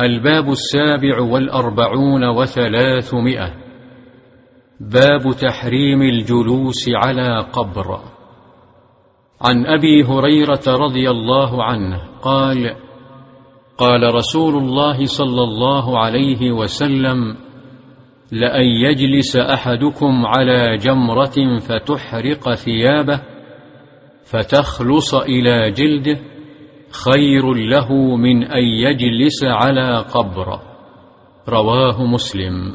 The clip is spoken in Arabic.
الباب السابع والأربعون وثلاثمائة. باب تحريم الجلوس على قبر. عن أبي هريرة رضي الله عنه قال قال رسول الله صلى الله عليه وسلم لأن يجلس أحدكم على جمرة فتحرق ثيابه فتخلص إلى جلده خير له من أن يجلس على قبر. رواه مسلم.